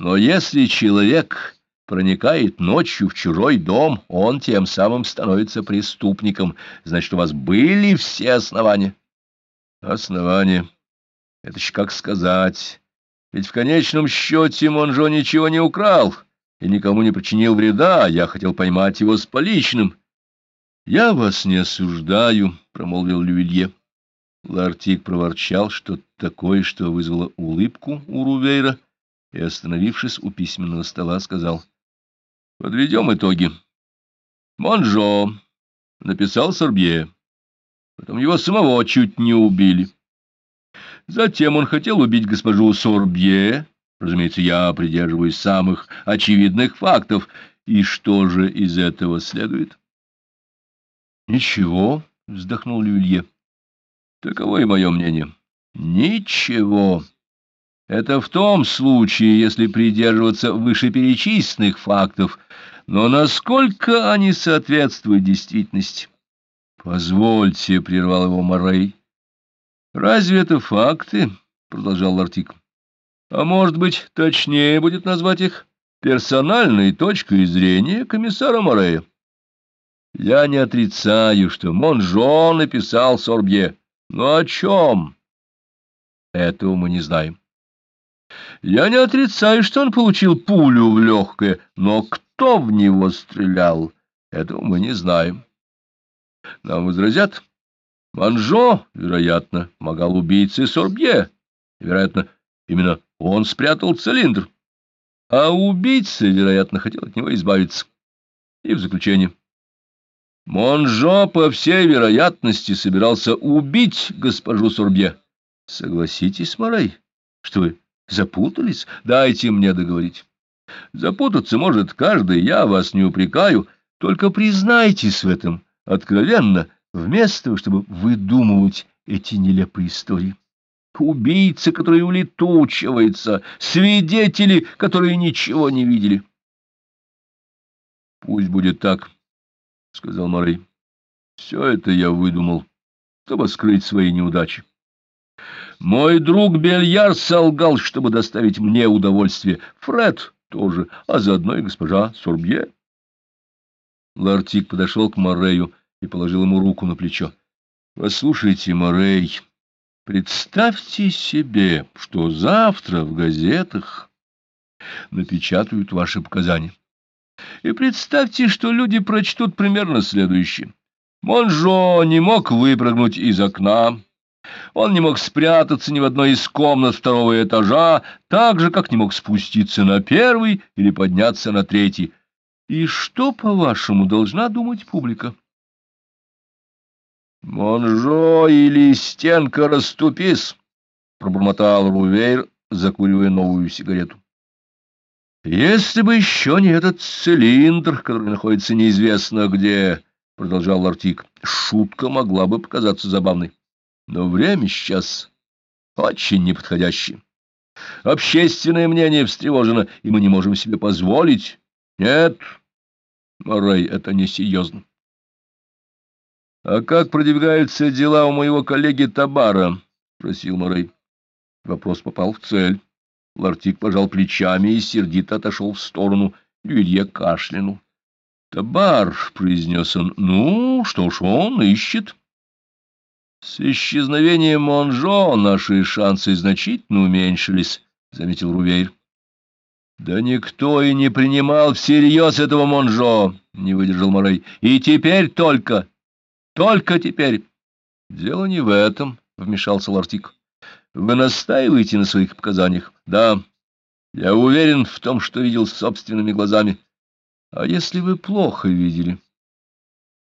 Но если человек проникает ночью в чужой дом, он тем самым становится преступником. Значит, у вас были все основания. Основания. Это ж как сказать. Ведь в конечном счете Монжо ничего не украл и никому не причинил вреда, я хотел поймать его с поличным. — Я вас не осуждаю, — промолвил Лювилье. Лартик проворчал что-то такое, что вызвало улыбку у Рувейра, и, остановившись у письменного стола, сказал — Подведем итоги. Монжо написал Сорбье. Потом его самого чуть не убили. Затем он хотел убить госпожу Сорбье. Разумеется, я придерживаюсь самых очевидных фактов. И что же из этого следует? Ничего, вздохнул Люлье. Таково и мое мнение. Ничего. Это в том случае, если придерживаться вышеперечисленных фактов, но насколько они соответствуют действительности? — Позвольте, — прервал его Морей. — Разве это факты? — продолжал Лартик. — А может быть, точнее будет назвать их персональной точкой зрения комиссара Морея? Я не отрицаю, что Монжо написал Сорбье. Но о чем? Этого мы не знаем. Я не отрицаю, что он получил пулю в легкое, но кто в него стрелял, этого мы не знаем. Нам возразят, Манжо, вероятно, помогал убийце Сорбье. Вероятно, именно он спрятал цилиндр. А убийца, вероятно, хотел от него избавиться. И в заключение. Монжо, по всей вероятности, собирался убить госпожу Сорбье. Согласитесь, Морей, что вы Запутались? Дайте мне договорить. Запутаться может каждый, я вас не упрекаю, только признайтесь в этом откровенно, вместо того, чтобы выдумывать эти нелепые истории. Убийца, который улетучивается, свидетели, которые ничего не видели. — Пусть будет так, — сказал Морей. — Все это я выдумал, чтобы скрыть свои неудачи. Мой друг Бельяр солгал, чтобы доставить мне удовольствие. Фред тоже, а заодно и госпожа Сурбье. Лартик подошел к Морею и положил ему руку на плечо. — Послушайте, Морей, представьте себе, что завтра в газетах напечатают ваши показания. И представьте, что люди прочтут примерно следующее. Монжо не мог выпрыгнуть из окна, он не мог спрятаться ни в одной из комнат второго этажа, так же, как не мог спуститься на первый или подняться на третий. И что, по-вашему, должна думать публика? «Монжо или стенка расступись!» — пробормотал Рувейр, закуривая новую сигарету. «Если бы еще не этот цилиндр, который находится неизвестно где», — продолжал Лартик, — «шутка могла бы показаться забавной». Но время сейчас очень неподходящее. Общественное мнение встревожено, и мы не можем себе позволить. Нет, Морей, это несерьезно. — А как продвигаются дела у моего коллеги Табара? — просил Морей. Вопрос попал в цель. Лартик пожал плечами и сердито отошел в сторону. Люилье кашлянул. — Табар, — произнес он, — ну, что ж, он ищет. — с исчезновением Монжо наши шансы значительно уменьшились, — заметил Рувейр. — Да никто и не принимал всерьез этого Монжо, — не выдержал Морей. — И теперь только, только теперь. — Дело не в этом, — вмешался Лартик. — Вы настаиваете на своих показаниях? — Да. Я уверен в том, что видел собственными глазами. А если вы плохо видели?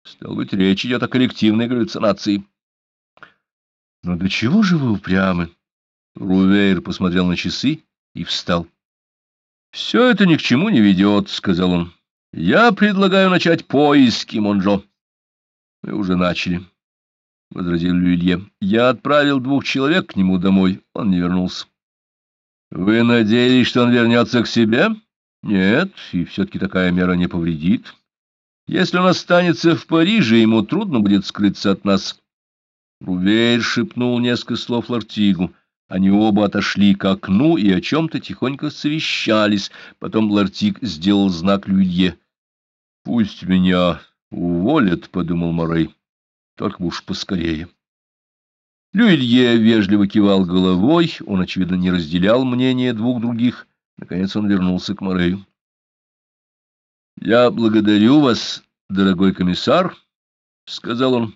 Стало быть, речь идет о коллективной галлюцинации. — но до чего же вы упрямы? Рувейр посмотрел на часы и встал. — Все это ни к чему не ведет, — сказал он. — Я предлагаю начать поиски, Монжо. — Мы уже начали, — возразил Люилье. — Я отправил двух человек к нему домой, он не вернулся. — Вы надеялись, что он вернется к себе? — Нет, и все-таки такая мера не повредит. Если он останется в Париже, ему трудно будет скрыться от нас. — Рувейр шепнул несколько слов Лартигу. Они оба отошли к окну и о чем-то тихонько совещались. Потом Лартик сделал знак Люилье. — Пусть меня уволят, — подумал Морей. — Только уж поскорее. Люилье вежливо кивал головой, он, очевидно, не разделял мнение двух других. Наконец он вернулся к Морею. — Я благодарю вас, дорогой комиссар, — сказал он.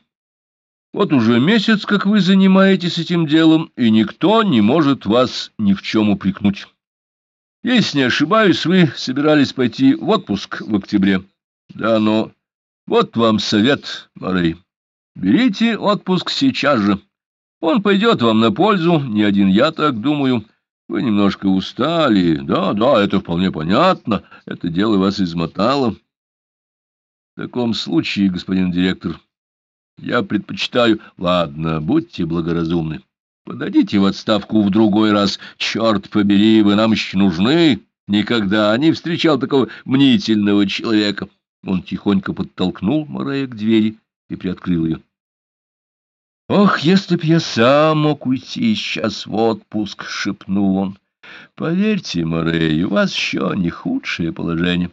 Вот уже месяц, как вы занимаетесь этим делом, и никто не может вас ни в чем упрекнуть. Если не ошибаюсь, вы собирались пойти в отпуск в октябре. Да, но вот вам совет, Морей. Берите отпуск сейчас же. Он пойдет вам на пользу, не один я так думаю. Вы немножко устали. Да, да, это вполне понятно. Это дело вас измотало. В таком случае, господин директор... Я предпочитаю... Ладно, будьте благоразумны. Подадите в отставку в другой раз. Черт побери, вы нам еще нужны. Никогда не встречал такого мнительного человека. Он тихонько подтолкнул Морея к двери и приоткрыл ее. «Ох, если б я сам мог уйти сейчас в отпуск!» — шепнул он. «Поверьте, Морей, у вас еще не худшее положение».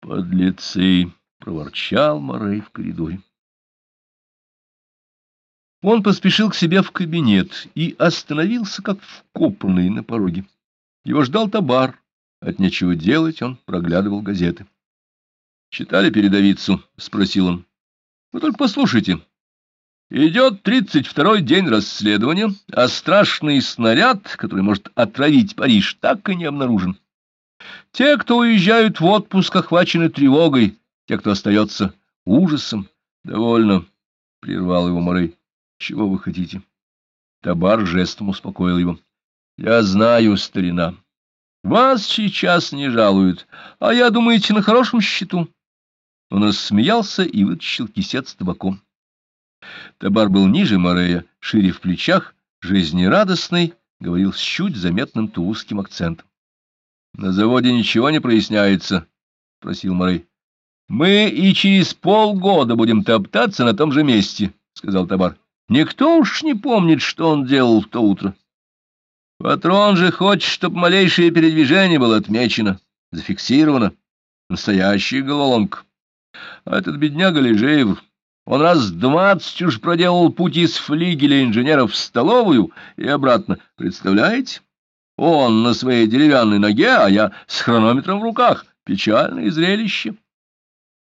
«Подлецы!» — проворчал Морей в коридоре. Он поспешил к себе в кабинет и остановился, как вкопанный на пороге. Его ждал табар. От нечего делать он проглядывал газеты. — Читали передовицу? — спросил он. — Вы только послушайте. Идет тридцать второй день расследования, а страшный снаряд, который может отравить Париж, так и не обнаружен. Те, кто уезжают в отпуск, охвачены тревогой, те, кто остается ужасом. — Довольно, — прервал его Морей. Чего вы хотите? Табар жестом успокоил его. Я знаю, старина. Вас сейчас не жалуют, а я, думаете, на хорошем счету. Он рассмеялся и вытащил кисет с табаком. Табар был ниже Морея, шире в плечах, жизнерадостный, говорил с чуть заметным тулузским акцентом. — На заводе ничего не проясняется? — просил Морей. — Мы и через полгода будем топтаться на том же месте, — сказал Табар. Никто уж не помнит, что он делал в то утро. Патрон же хочет, чтобы малейшее передвижение было отмечено, зафиксировано. Настоящий головоломка. А этот бедняга Лежеев, он раз двадцать уж проделал путь из флигеля инженеров в столовую и обратно. Представляете? Он на своей деревянной ноге, а я с хронометром в руках. Печальное зрелище.